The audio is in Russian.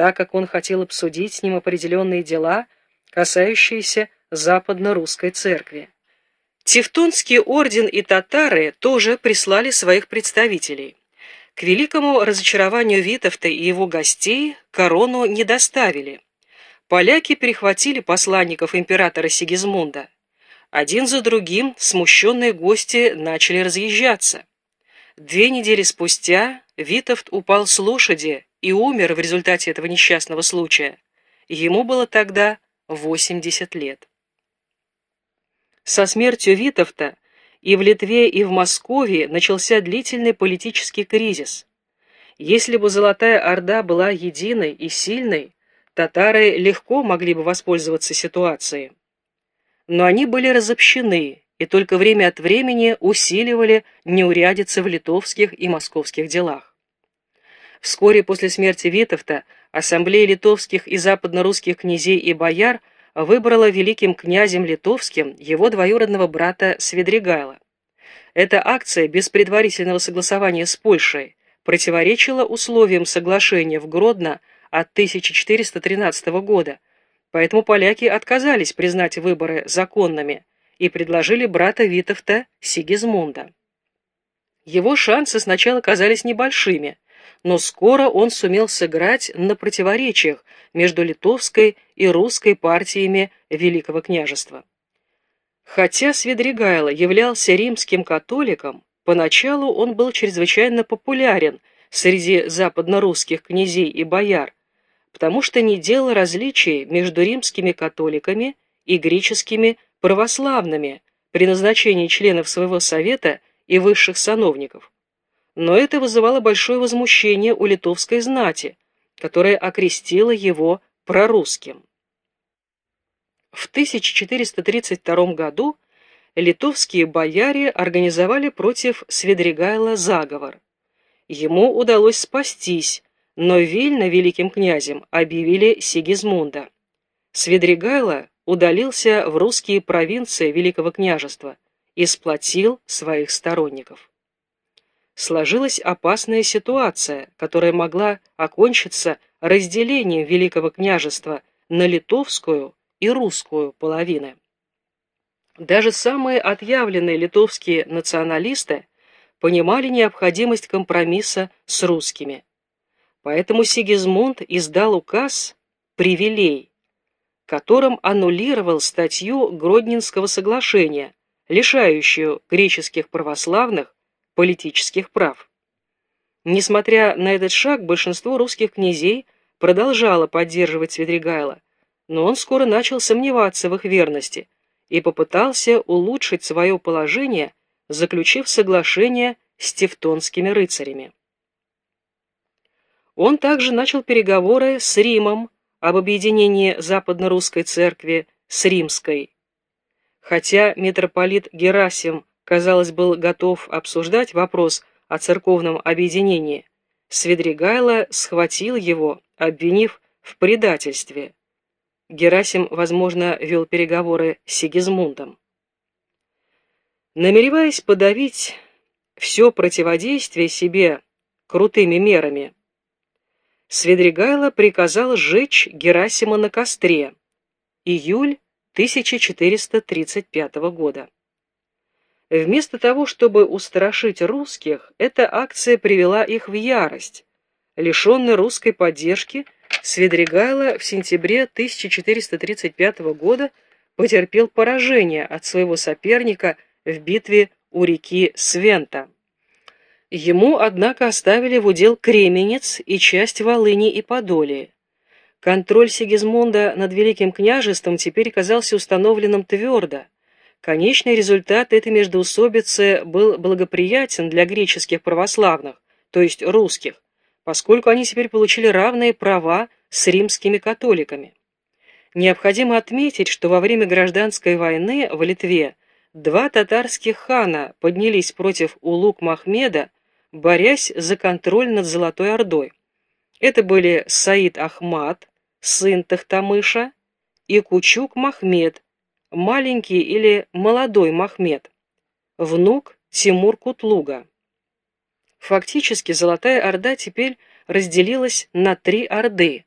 так как он хотел обсудить с ним определенные дела, касающиеся западно-русской церкви. Тевтонский орден и татары тоже прислали своих представителей. К великому разочарованию Витовта и его гостей корону не доставили. Поляки перехватили посланников императора Сигизмунда. Один за другим смущенные гости начали разъезжаться. Две недели спустя Витовт упал с лошади и умер в результате этого несчастного случая. Ему было тогда 80 лет. Со смертью Витовта и в Литве, и в Москве начался длительный политический кризис. Если бы Золотая Орда была единой и сильной, татары легко могли бы воспользоваться ситуацией. Но они были разобщены и только время от времени усиливали неурядицы в литовских и московских делах. Вскоре после смерти Витовта Ассамблея литовских и западно-русских князей и бояр выбрала великим князем литовским его двоюродного брата Свидригайла. Эта акция без предварительного согласования с Польшей противоречила условиям соглашения в Гродно от 1413 года, поэтому поляки отказались признать выборы законными и предложили брата Витовта Сигизмунда. Его шансы сначала казались небольшими, но скоро он сумел сыграть на противоречиях между литовской и русской партиями Великого княжества. Хотя Свидригайло являлся римским католиком, поначалу он был чрезвычайно популярен среди западно-русских князей и бояр, потому что не делал различий между римскими католиками и греческими православными при назначении членов своего совета и высших сановников но это вызывало большое возмущение у литовской знати, которая окрестила его прорусским. В 1432 году литовские бояре организовали против Сведригайла заговор. Ему удалось спастись, но Вильно великим князем объявили Сигизмунда. Сведригайло удалился в русские провинции Великого княжества и сплотил своих сторонников сложилась опасная ситуация, которая могла окончиться разделением Великого княжества на литовскую и русскую половины. Даже самые отъявленные литовские националисты понимали необходимость компромисса с русскими. Поэтому Сигизмунд издал указ «Привилей», которым аннулировал статью Гродненского соглашения, лишающую греческих православных политических прав. Несмотря на этот шаг, большинство русских князей продолжало поддерживать Свидригайла, но он скоро начал сомневаться в их верности и попытался улучшить свое положение, заключив соглашение с тевтонскими рыцарями. Он также начал переговоры с Римом об объединении западно-русской церкви с римской. Хотя митрополит Герасим казалось, был готов обсуждать вопрос о церковном объединении, Свидригайло схватил его, обвинив в предательстве. Герасим, возможно, вел переговоры с Сигизмундом. Намереваясь подавить все противодействие себе крутыми мерами, Свидригайло приказал сжечь Герасима на костре. Июль 1435 года. Вместо того, чтобы устрашить русских, эта акция привела их в ярость. Лишенный русской поддержки, Свидригайло в сентябре 1435 года потерпел поражение от своего соперника в битве у реки Свента. Ему, однако, оставили в удел Кременец и часть Волыни и Подолии. Контроль Сигизмунда над Великим княжеством теперь казался установленным твердо. Конечный результат этой междоусобицы был благоприятен для греческих православных, то есть русских, поскольку они теперь получили равные права с римскими католиками. Необходимо отметить, что во время гражданской войны в Литве два татарских хана поднялись против Улук Махмеда, борясь за контроль над Золотой Ордой. Это были Саид Ахмад, сын Тахтамыша, и Кучук Махмед, маленький или молодой Махмед, внук Тимур Кутлуга. Фактически Золотая Орда теперь разделилась на три Орды